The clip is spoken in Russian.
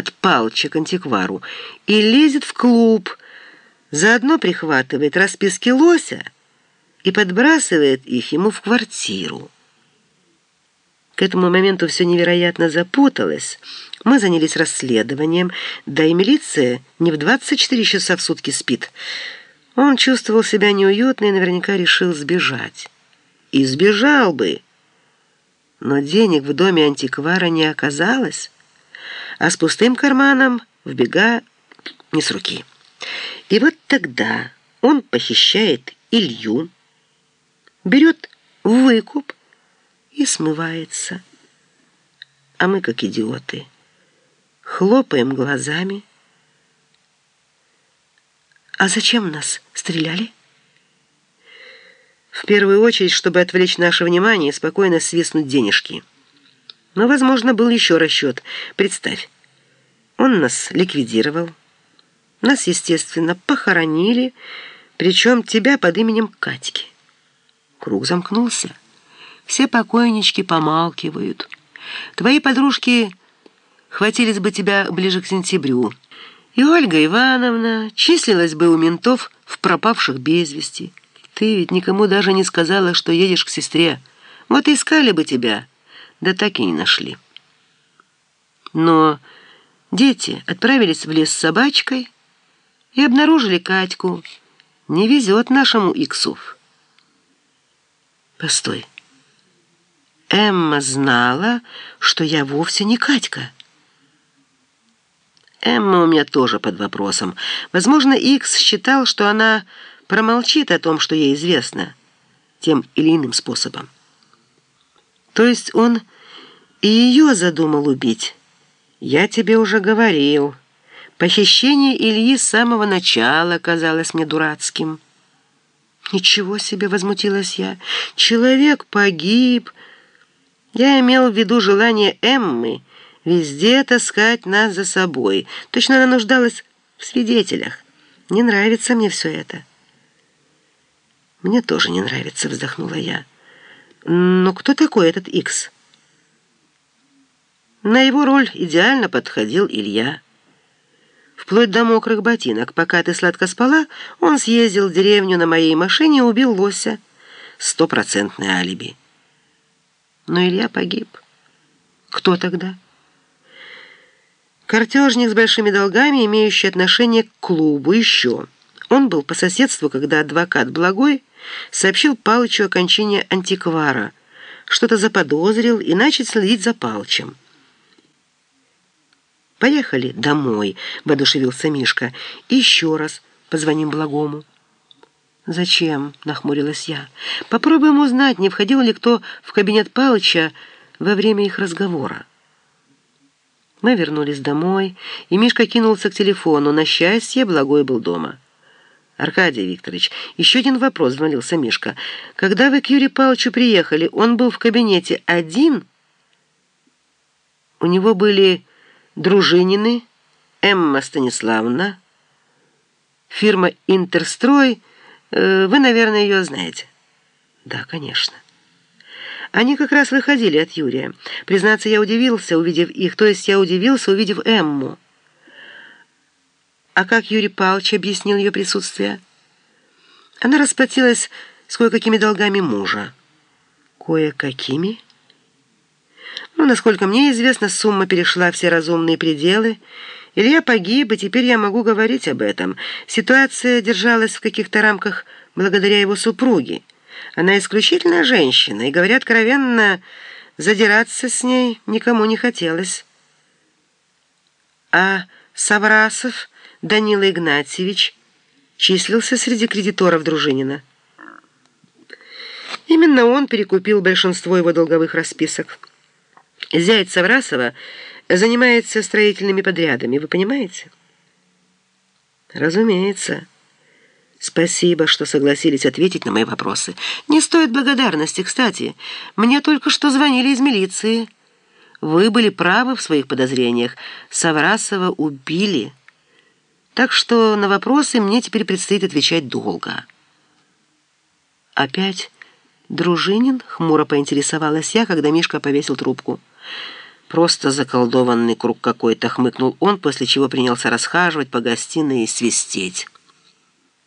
от Палча к антиквару и лезет в клуб, заодно прихватывает расписки лося и подбрасывает их ему в квартиру. К этому моменту все невероятно запуталось. Мы занялись расследованием, да и милиция не в 24 часа в сутки спит. Он чувствовал себя неуютно и наверняка решил сбежать. И сбежал бы. Но денег в доме антиквара не оказалось, а с пустым карманом в не с руки. И вот тогда он похищает Илью, берет выкуп и смывается. А мы, как идиоты, хлопаем глазами. А зачем нас стреляли? В первую очередь, чтобы отвлечь наше внимание и спокойно свистнуть денежки. Но, возможно, был еще расчет. Представь, он нас ликвидировал. Нас, естественно, похоронили, причем тебя под именем Катьки. Круг замкнулся. Все покойнички помалкивают. Твои подружки хватились бы тебя ближе к сентябрю. И Ольга Ивановна числилась бы у ментов в пропавших без вести. Ты ведь никому даже не сказала, что едешь к сестре. Вот искали бы тебя, да так и не нашли. Но дети отправились в лес с собачкой и обнаружили Катьку. Не везет нашему Иксов. Постой. Эмма знала, что я вовсе не Катька. Эмма у меня тоже под вопросом. Возможно, Икс считал, что она промолчит о том, что ей известно, тем или иным способом. То есть он и ее задумал убить. Я тебе уже говорил. Похищение Ильи с самого начала казалось мне дурацким. «Ничего себе!» — возмутилась я. «Человек погиб!» Я имел в виду желание Эммы везде таскать нас за собой. Точно она нуждалась в свидетелях. Не нравится мне все это. «Мне тоже не нравится», — вздохнула я. «Но кто такой этот Икс?» На его роль идеально подходил Илья. Вплоть до мокрых ботинок. Пока ты сладко спала, он съездил в деревню на моей машине и убил лося. Стопроцентное алиби. Но Илья погиб. Кто тогда? Картежник с большими долгами, имеющий отношение к клубу еще. Он был по соседству, когда адвокат Благой сообщил Палычу о кончине антиквара, что-то заподозрил и начал следить за Палычем. «Поехали домой», — воодушевился Мишка. «Еще раз позвоним Благому». «Зачем?» — нахмурилась я. «Попробуем узнать, не входил ли кто в кабинет Палыча во время их разговора». Мы вернулись домой, и Мишка кинулся к телефону. На счастье, Благой был дома. «Аркадий Викторович, еще один вопрос», — звонился Мишка. «Когда вы к Юрию Павловичу приехали, он был в кабинете один?» «У него были Дружинины, Эмма Станиславовна, фирма «Интерстрой». Э, вы, наверное, ее знаете?» «Да, конечно». Они как раз выходили от Юрия. Признаться, я удивился, увидев их, то есть я удивился, увидев Эмму. А как Юрий Павлович объяснил ее присутствие? Она расплатилась с кое-какими долгами мужа. Кое-какими? Ну, насколько мне известно, сумма перешла все разумные пределы. Илья погиб, и теперь я могу говорить об этом. Ситуация держалась в каких-то рамках благодаря его супруге. Она исключительная женщина, и, говорят откровенно, задираться с ней никому не хотелось. А Саврасов... Данила Игнатьевич числился среди кредиторов Дружинина. Именно он перекупил большинство его долговых расписок. Зять Саврасова занимается строительными подрядами, вы понимаете? Разумеется. Спасибо, что согласились ответить на мои вопросы. Не стоит благодарности, кстати. Мне только что звонили из милиции. Вы были правы в своих подозрениях. Саврасова убили так что на вопросы мне теперь предстоит отвечать долго. «Опять Дружинин?» — хмуро поинтересовалась я, когда Мишка повесил трубку. Просто заколдованный круг какой-то, хмыкнул он, после чего принялся расхаживать по гостиной и свистеть.